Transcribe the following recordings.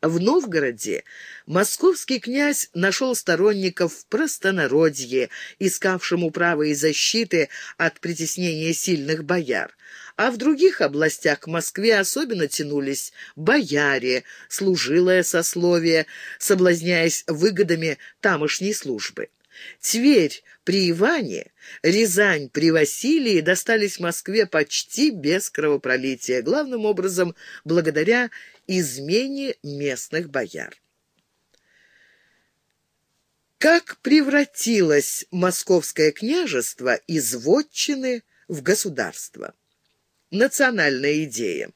В Новгороде московский князь нашел сторонников в простонародье, искавшем управы и защиты от притеснения сильных бояр. А в других областях к Москве особенно тянулись бояре, служилое сословие, соблазняясь выгодами тамошней службы. Тверь при Иване, Рязань при Василии достались Москве почти без кровопролития, главным образом благодаря измене местных бояр. Как превратилось московское княжество из вотчины в государство? Национальная идея.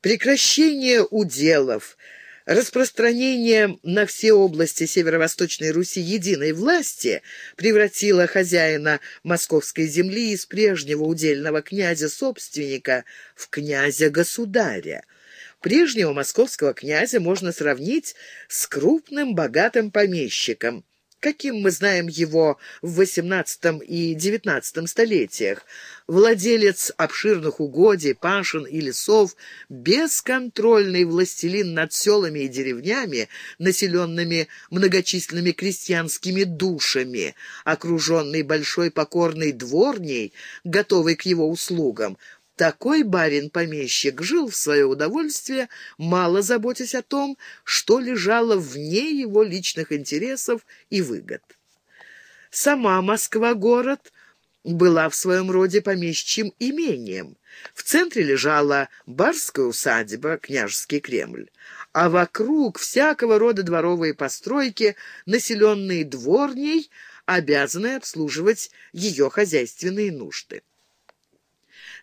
Прекращение уделов – Распространение на все области Северо-Восточной Руси единой власти превратило хозяина московской земли из прежнего удельного князя-собственника в князя-государя. Прежнего московского князя можно сравнить с крупным богатым помещиком – каким мы знаем его в XVIII и XIX столетиях. Владелец обширных угодий, пашин и лесов, бесконтрольный властелин над селами и деревнями, населенными многочисленными крестьянскими душами, окруженный большой покорной дворней, готовый к его услугам, такой барин-помещик жил в свое удовольствие, мало заботясь о том, что лежало вне его личных интересов и выгод. Сама Москва-город была в своем роде помещичьим имением. В центре лежала барская усадьба, княжеский Кремль, а вокруг всякого рода дворовые постройки, населенные дворней, обязанные обслуживать ее хозяйственные нужды.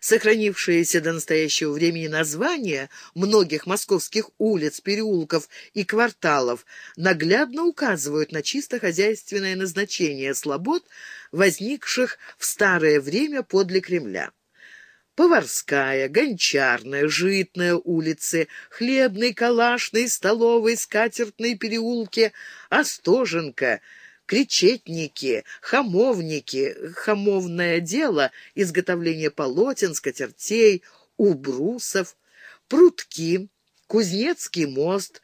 Сохранившиеся до настоящего времени названия многих московских улиц, переулков и кварталов наглядно указывают на чисто хозяйственное назначение слобод, возникших в старое время подле Кремля. Поварская, Гончарная, Житная улицы, Хлебный, Калашный, Столовый, Скатертный переулки, Остоженка — кречетники, хамовники, хамовное дело, изготовление полотен, скатертей, убрусов, прутки, кузнецкий мост,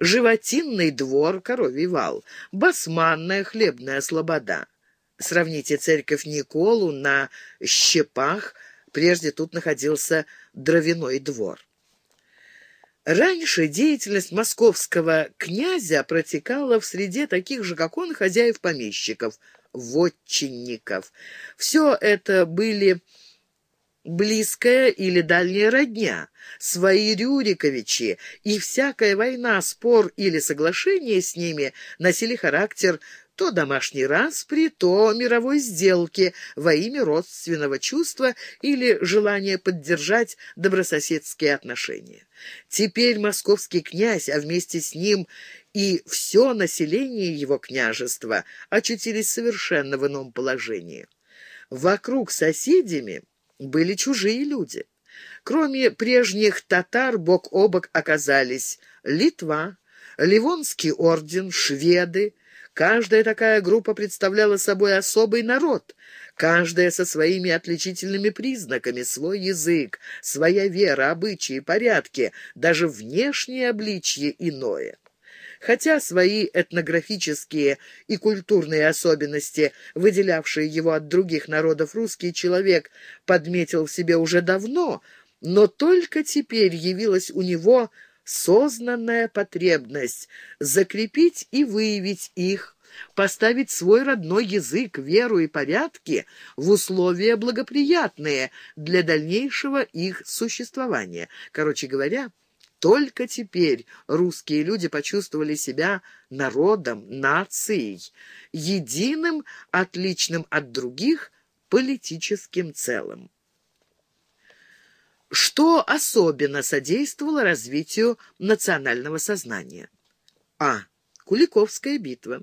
животинный двор, коровий вал, басманная хлебная слобода. Сравните церковь Николу на Щепах, прежде тут находился дровяной двор. Раньше деятельность московского князя протекала в среде таких же, как он, хозяев-помещиков, вотчинников. Все это были близкая или дальняя родня, свои Рюриковичи, и всякая война, спор или соглашение с ними носили характер то домашней распри, то мировой сделки во имя родственного чувства или желания поддержать добрососедские отношения. Теперь московский князь, а вместе с ним и все население его княжества очутились совершенно в ином положении. Вокруг соседями были чужие люди. Кроме прежних татар бок о бок оказались Литва, Ливонский орден, шведы, Каждая такая группа представляла собой особый народ, каждая со своими отличительными признаками, свой язык, своя вера, обычаи, порядки, даже внешнее обличье иное. Хотя свои этнографические и культурные особенности, выделявшие его от других народов, русский человек подметил в себе уже давно, но только теперь явилась у него сознанная потребность закрепить и выявить их, поставить свой родной язык, веру и порядки в условия благоприятные для дальнейшего их существования. Короче говоря, только теперь русские люди почувствовали себя народом, нацией, единым, отличным от других политическим целым. Что особенно содействовало развитию национального сознания? А. Куликовская битва.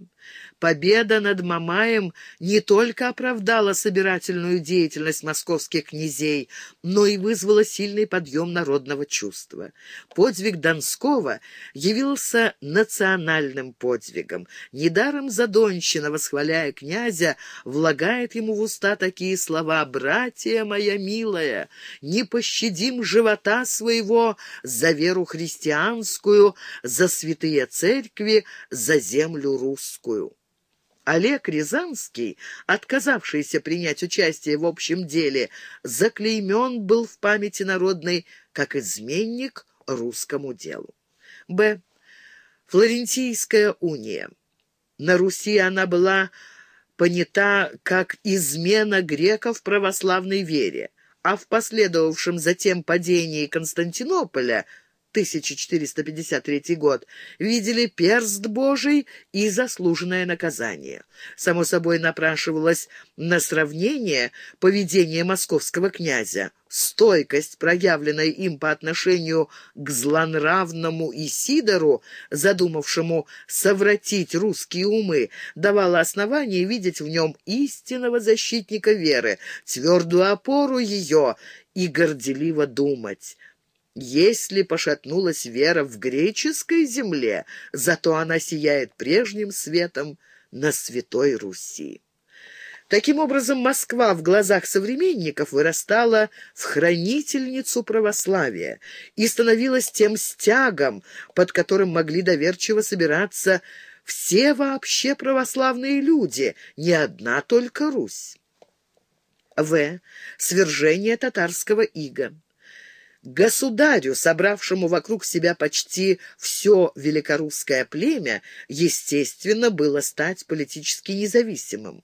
Победа над Мамаем не только оправдала собирательную деятельность московских князей, но и вызвала сильный подъем народного чувства. Подвиг Донского явился национальным подвигом. Недаром Задонщина, восхваляя князя, влагает ему в уста такие слова «Братья моя милая, не пощадим живота своего за веру христианскую, за святые церкви, за землю русскую». Олег Рязанский, отказавшийся принять участие в общем деле, заклеймен был в памяти народной как изменник русскому делу. Б. Флорентийская уния. На Руси она была понята как измена греков православной вере, а в последовавшем затем падении Константинополя – 1453 год, видели перст Божий и заслуженное наказание. Само собой напрашивалось на сравнение поведения московского князя. Стойкость, проявленная им по отношению к злонравному Исидору, задумавшему совратить русские умы, давала основание видеть в нем истинного защитника веры, твердую опору ее и горделиво думать. Если пошатнулась вера в греческой земле, зато она сияет прежним светом на Святой Руси. Таким образом, Москва в глазах современников вырастала в хранительницу православия и становилась тем стягом, под которым могли доверчиво собираться все вообще православные люди, не одна только Русь. В. Свержение татарского ига. Государю, собравшему вокруг себя почти все великорусское племя, естественно, было стать политически независимым.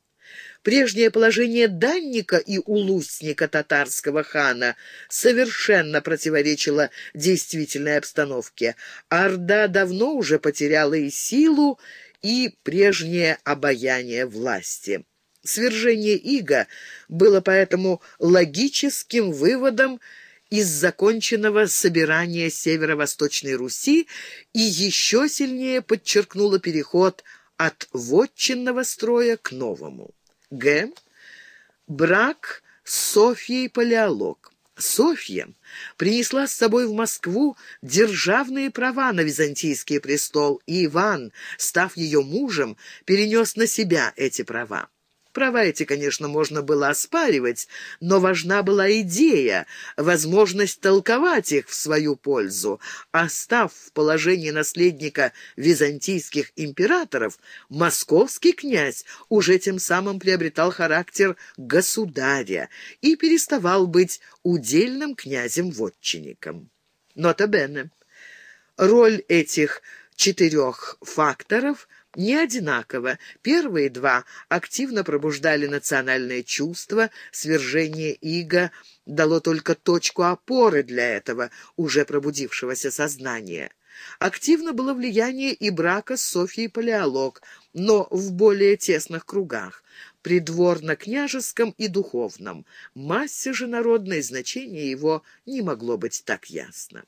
Прежнее положение данника и улусника татарского хана совершенно противоречило действительной обстановке. Орда давно уже потеряла и силу, и прежнее обаяние власти. Свержение Ига было поэтому логическим выводом из законченного собирания Северо-Восточной Руси и еще сильнее подчеркнула переход от вотчинного строя к новому. Г. Брак с Софьей Палеолог. Софья принесла с собой в Москву державные права на византийский престол, и Иван, став ее мужем, перенес на себя эти права. Права эти, конечно, можно было оспаривать, но важна была идея, возможность толковать их в свою пользу. А став в положении наследника византийских императоров, московский князь уже тем самым приобретал характер государя и переставал быть удельным князем-вотчинником. Нота Бене. Роль этих четырех факторов – не одинаково. Первые два активно пробуждали национальное чувство, свержение иго дало только точку опоры для этого уже пробудившегося сознания. Активно было влияние и брака с Софьей Палеолог, но в более тесных кругах, придворно-княжеском и духовном. Массе же народной значение его не могло быть так ясно.